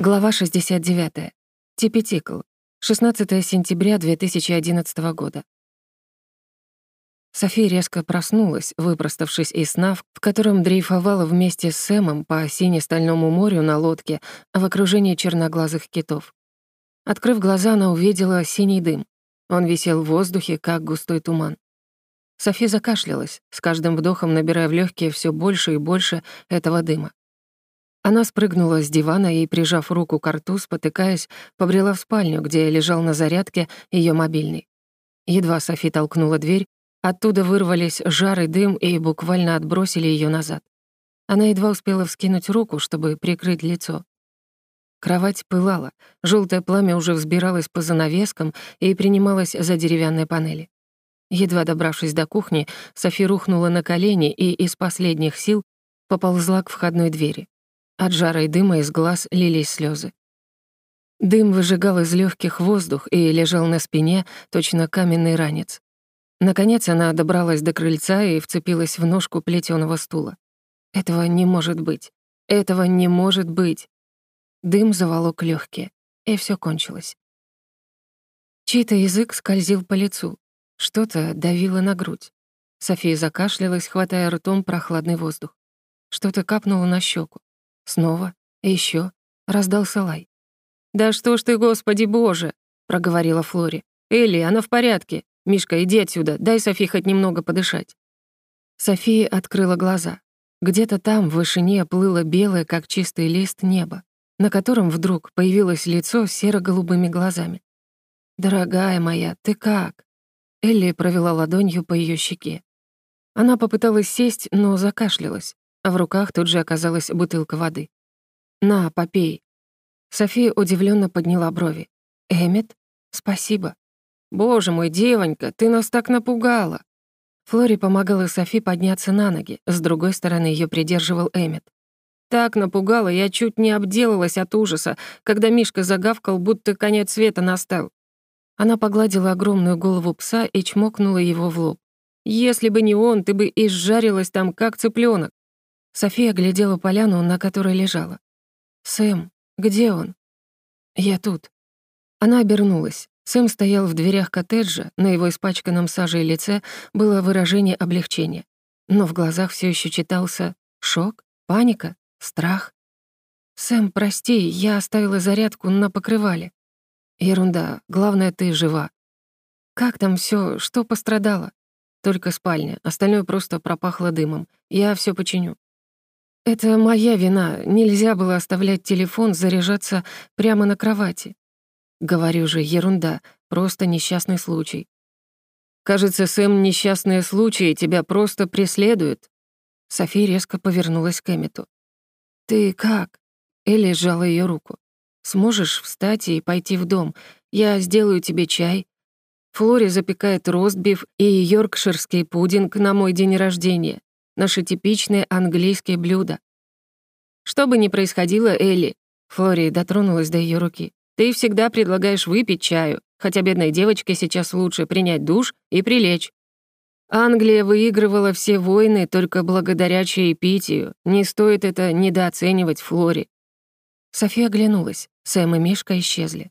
Глава 69. Типетикл. 16 сентября 2011 года. София резко проснулась, выпроставшись из сна, в котором дрейфовала вместе с Сэмом по сине-стальному морю на лодке в окружении черноглазых китов. Открыв глаза, она увидела синий дым. Он висел в воздухе, как густой туман. София закашлялась, с каждым вдохом набирая в легкие все больше и больше этого дыма. Она спрыгнула с дивана и, прижав руку к рту, спотыкаясь, побрела в спальню, где лежал на зарядке ее мобильный. Едва Софи толкнула дверь, оттуда вырвались жар и дым и буквально отбросили ее назад. Она едва успела вскинуть руку, чтобы прикрыть лицо. Кровать пылала, желтое пламя уже взбиралось по занавескам и принималось за деревянные панели. Едва добравшись до кухни, Софи рухнула на колени и из последних сил поползла к входной двери. От жара и дыма из глаз лились слезы. Дым выжигал из легких воздух и лежал на спине, точно каменный ранец. Наконец она добралась до крыльца и вцепилась в ножку плетёного стула. Этого не может быть. Этого не может быть. Дым заволок легкие, и все кончилось. Чей-то язык скользил по лицу, что-то давило на грудь. София закашлялась, хватая ртом прохладный воздух. Что-то капнуло на щеку. Снова, и ещё, раздался лай. «Да что ж ты, Господи Боже!» — проговорила Флори. «Элли, она в порядке. Мишка, иди отсюда, дай Софи хоть немного подышать». София открыла глаза. Где-то там, в вышине, плыло белое, как чистый лист, небо, на котором вдруг появилось лицо с серо-голубыми глазами. «Дорогая моя, ты как?» Элли провела ладонью по её щеке. Она попыталась сесть, но закашлялась в руках тут же оказалась бутылка воды. «На, попей». София удивленно подняла брови. «Эммет? Спасибо». «Боже мой, девонька, ты нас так напугала!» Флори помогала Софи подняться на ноги, с другой стороны ее придерживал Эммет. Так напугала, я чуть не обделалась от ужаса, когда Мишка загавкал, будто конец света настал. Она погладила огромную голову пса и чмокнула его в лоб. «Если бы не он, ты бы изжарилась там, как цыпленок. София глядела поляну, на которой лежала. «Сэм, где он?» «Я тут». Она обернулась. Сэм стоял в дверях коттеджа, на его испачканном сажей лице было выражение облегчения. Но в глазах все еще читался шок, паника, страх. «Сэм, прости, я оставила зарядку на покрывале». «Ерунда, главное, ты жива». «Как там все? Что пострадало?» «Только спальня, остальное просто пропахло дымом. Я все починю». Это моя вина. Нельзя было оставлять телефон заряжаться прямо на кровати. Говорю же, ерунда, просто несчастный случай. Кажется, Сэм, несчастные случаи тебя просто преследуют. София резко повернулась к Эммету. «Ты как?» Элли сжала ее руку. «Сможешь встать и пойти в дом? Я сделаю тебе чай. Флори запекает ростбиф и йоркширский пудинг на мой день рождения наши типичные английские блюда. Что бы ни происходило, Элли, Флори дотронулась до ее руки, ты всегда предлагаешь выпить чаю, хотя бедной девочке сейчас лучше принять душ и прилечь. Англия выигрывала все войны только благодаря чаепитию. Не стоит это недооценивать Флори. София оглянулась. Сэм и Мишка исчезли.